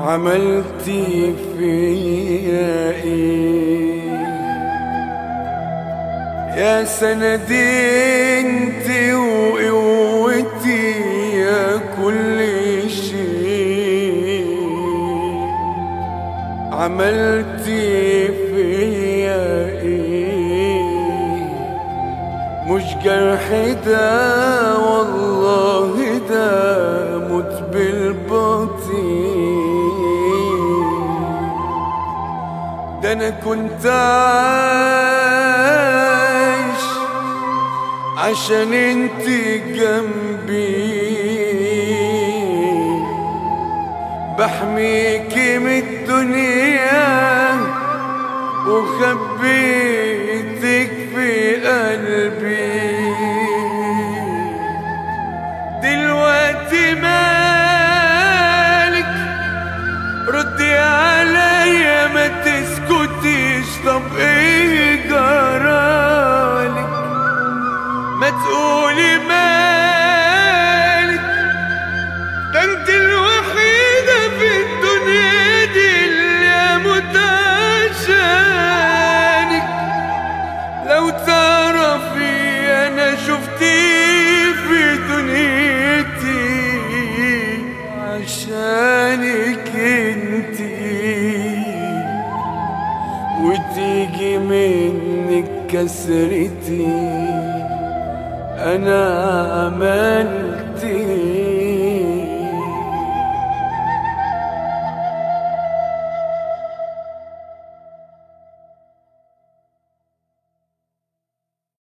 عملتي فيا إيه؟ يا سندي أنت وقوتي يا كل شيء. عملتي فيا إيه؟ مش جرح ده والله. أنا كنت عايش عشان انت جنبي. بحميكي من الدنيا وخبيتك في قلبي. شفتي في دنيتي عشانك انتي وتيجي منك كسرتي أنا عملت